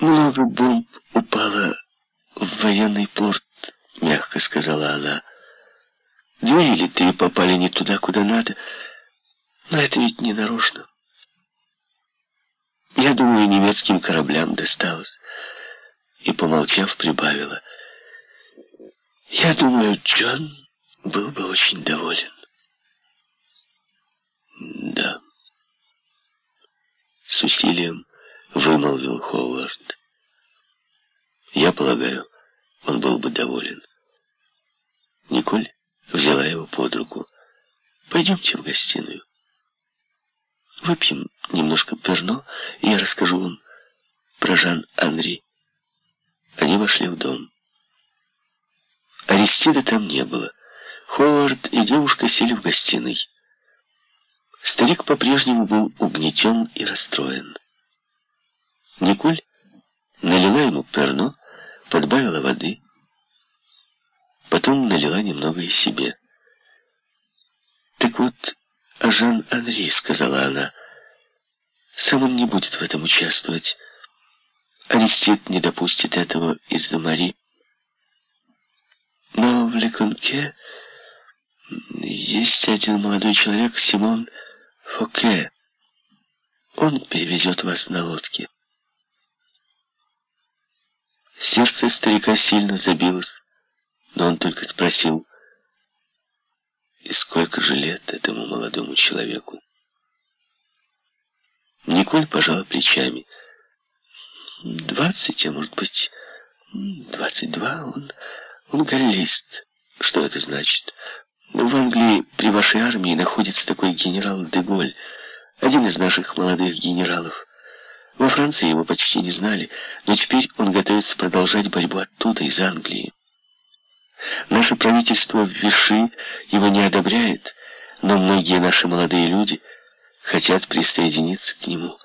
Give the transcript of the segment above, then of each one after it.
Много бомб упало в военный порт, мягко сказала она. Две или три попали не туда, куда надо, но это ведь не нарочно. Я думаю, немецким кораблям досталось. И, помолчав, прибавила. Я думаю, Джон был бы очень доволен. Да. С усилием вымолвил Ховард. Я полагаю, он был бы доволен. Николь взяла его под руку. Пойдемте в гостиную. Выпьем немножко перно, и я расскажу вам про Жан-Анри. Они вошли в дом. Аристида там не было. Ховард и девушка сели в гостиной. Старик по-прежнему был угнетен и расстроен. Николь налила ему перно, подбавила воды, потом налила немного и себе. «Так вот, а Жан-Анри», — сказала она, — «сам он не будет в этом участвовать. Арестит не допустит этого из-за Мари. Но в Леконке есть один молодой человек, Симон Фоке. Он перевезет вас на лодке». Сердце старика сильно забилось, но он только спросил, и сколько же лет этому молодому человеку? Николь пожала плечами. Двадцать, а может быть, двадцать два. Он, он галлист. Что это значит? В Англии при вашей армии находится такой генерал Деголь, один из наших молодых генералов. Во Франции его почти не знали, но теперь он готовится продолжать борьбу оттуда, из Англии. Наше правительство в Виши его не одобряет, но многие наши молодые люди хотят присоединиться к нему.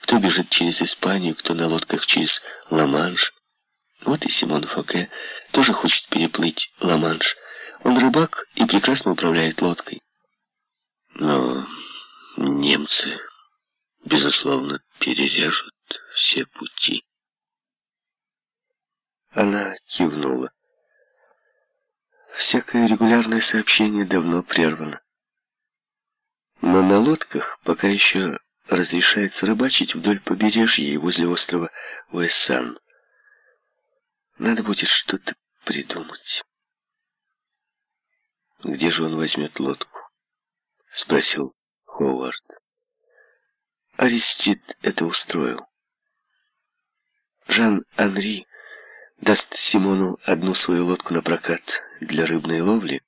Кто бежит через Испанию, кто на лодках через Ла-Манш. Вот и Симон Фоке тоже хочет переплыть Ла-Манш. Он рыбак и прекрасно управляет лодкой. Но немцы безусловно, перережут все пути. Она кивнула. Всякое регулярное сообщение давно прервано. Но на лодках пока еще разрешается рыбачить вдоль побережья и возле острова Уэссан. Надо будет что-то придумать. «Где же он возьмет лодку?» — спросил Ховард. Арестит это устроил. Жан-Анри даст Симону одну свою лодку на прокат для рыбной ловли,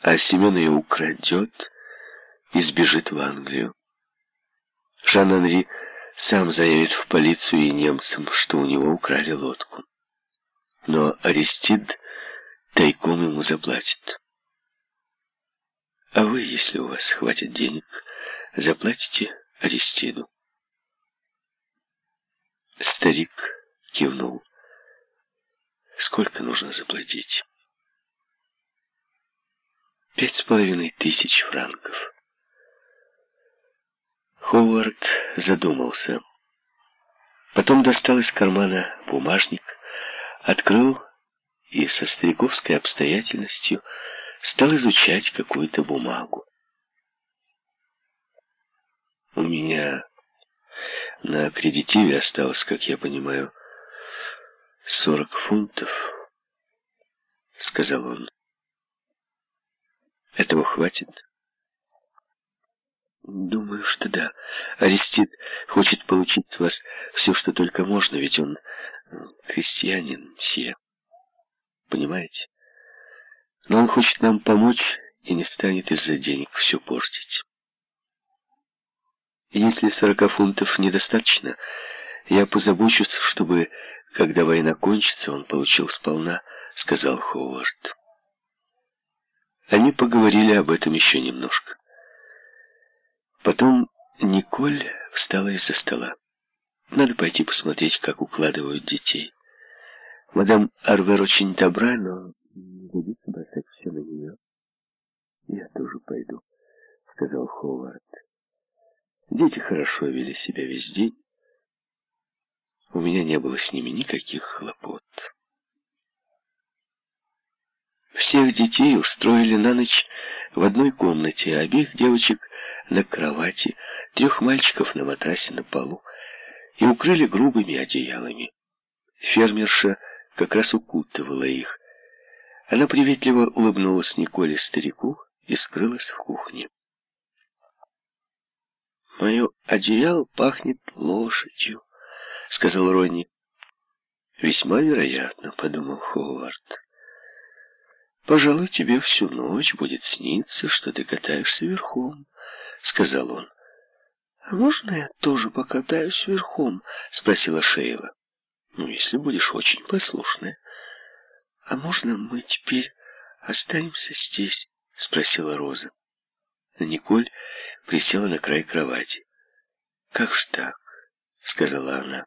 а Семен ее украдет и сбежит в Англию. Жан-Анри сам заявит в полицию и немцам, что у него украли лодку. Но Арестид тайком ему заплатит. А вы, если у вас хватит денег, Заплатите Аристиду. Старик кивнул. Сколько нужно заплатить? Пять с половиной тысяч франков. Ховард задумался. Потом достал из кармана бумажник, открыл и со стариковской обстоятельностью стал изучать какую-то бумагу. У меня на аккредитиве осталось, как я понимаю, сорок фунтов, сказал он. Этого хватит? Думаю, что да. Арестит хочет получить с вас все, что только можно, ведь он крестьянин, все. Понимаете? Но он хочет нам помочь и не станет из-за денег все портить. Если сорока фунтов недостаточно, я позабочусь, чтобы, когда война кончится, он получил сполна, сказал Ховард. Они поговорили об этом еще немножко. Потом Николь встала из-за стола. Надо пойти посмотреть, как укладывают детей. Мадам Арвер очень добра, но не годится бросать все на нее. Я тоже пойду, сказал Ховард. Дети хорошо вели себя весь день. у меня не было с ними никаких хлопот. Всех детей устроили на ночь в одной комнате, а обеих девочек на кровати, трех мальчиков на матрасе на полу и укрыли грубыми одеялами. Фермерша как раз укутывала их. Она приветливо улыбнулась Николе старику и скрылась в кухне. «Мое одеяло пахнет лошадью», — сказал Ронни. «Весьма вероятно», — подумал Ховард. «Пожалуй, тебе всю ночь будет сниться, что ты катаешься верхом», — сказал он. «А можно я тоже покатаюсь верхом?» — спросила Шейла. «Ну, если будешь очень послушная». «А можно мы теперь останемся здесь?» — спросила Роза. Николь присела на край кровати. «Как ж так?» — сказала она.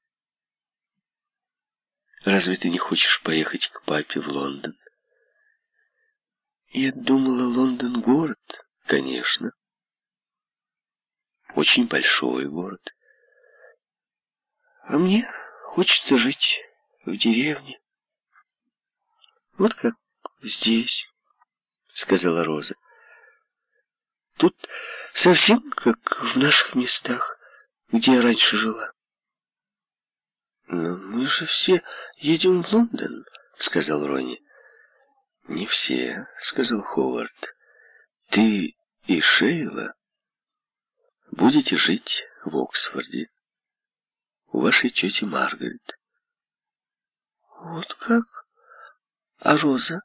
«Разве ты не хочешь поехать к папе в Лондон?» Я думала, Лондон город, конечно. Очень большой город. А мне хочется жить в деревне. Вот как здесь, сказала Роза. Тут совсем как в наших местах, где я раньше жила. Но мы же все едем в Лондон, сказал Ронни. «Не все», — сказал Ховард. «Ты и Шейла будете жить в Оксфорде. У вашей тети Маргарет». «Вот как? А Роза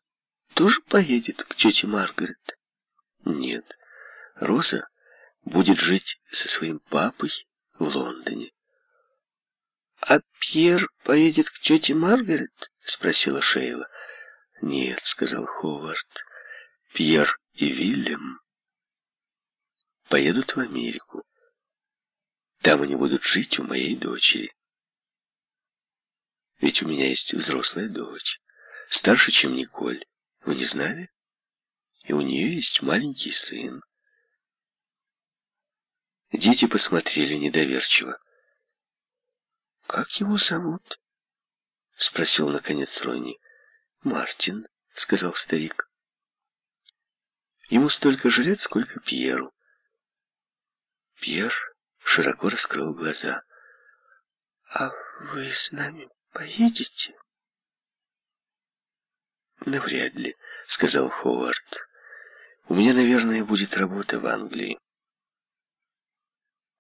тоже поедет к тете Маргарет?» «Нет, Роза будет жить со своим папой в Лондоне». «А Пьер поедет к тете Маргарет?» — спросила Шейла. «Нет», — сказал Ховард, — «Пьер и Вильям поедут в Америку. Там они будут жить у моей дочери. Ведь у меня есть взрослая дочь, старше, чем Николь. Вы не знали? И у нее есть маленький сын. Дети посмотрели недоверчиво. «Как его зовут?» — спросил, наконец, Ронни. «Мартин», — сказал старик. Ему столько же лет, сколько Пьеру. Пьер широко раскрыл глаза. «А вы с нами поедете?» «Навряд ли», — сказал Ховард. «У меня, наверное, будет работа в Англии».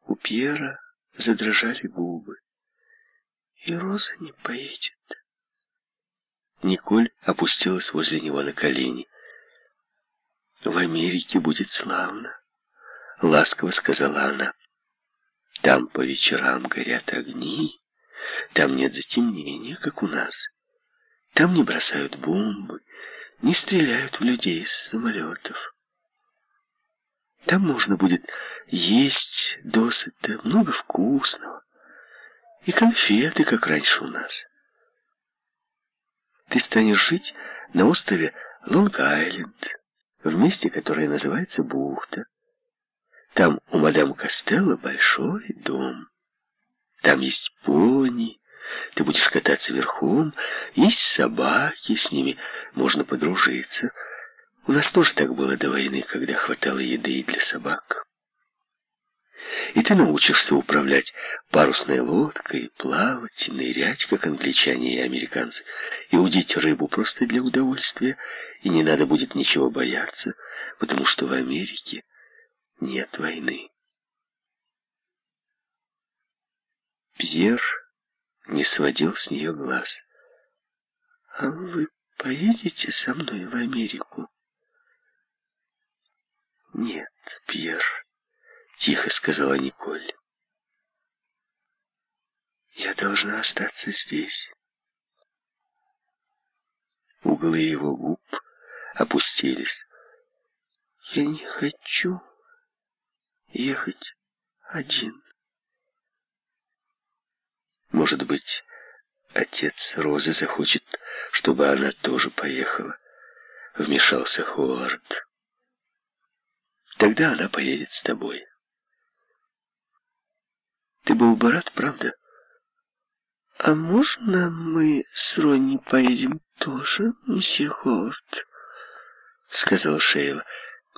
У Пьера задрожали губы. «И Роза не поедет». Николь опустилась возле него на колени. «В Америке будет славно», — ласково сказала она. «Там по вечерам горят огни, там нет затемнения, как у нас. Там не бросают бомбы, не стреляют в людей из самолетов. Там можно будет есть досыта, много вкусного. И конфеты, как раньше у нас. Ты станешь жить на острове Лонг-Айленд, в месте, которое называется Бухта. Там у мадам Костелло большой дом. Там есть пони, ты будешь кататься верхом, есть собаки, с ними можно подружиться. У нас тоже так было до войны, когда хватало еды и для собак. И ты научишься управлять парусной лодкой, плавать, нырять, как англичане и американцы, и удить рыбу просто для удовольствия, и не надо будет ничего бояться, потому что в Америке нет войны. Пьер не сводил с нее глаз. «А вы поедете со мной в Америку?» «Нет, Пьер». Тихо сказала Николь. Я должна остаться здесь. Углы его губ опустились. Я не хочу ехать один. Может быть, отец Розы захочет, чтобы она тоже поехала, вмешался Ховард. Тогда она поедет с тобой. Ты был бы рад, правда? «А можно мы с Ронни поедем тоже, мсье Ховард?» — сказал Шейла.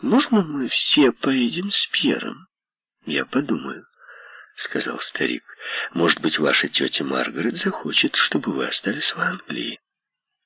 «Можно мы все поедем с Пьером?» «Я подумаю», — сказал старик. «Может быть, ваша тетя Маргарет захочет, чтобы вы остались в Англии?»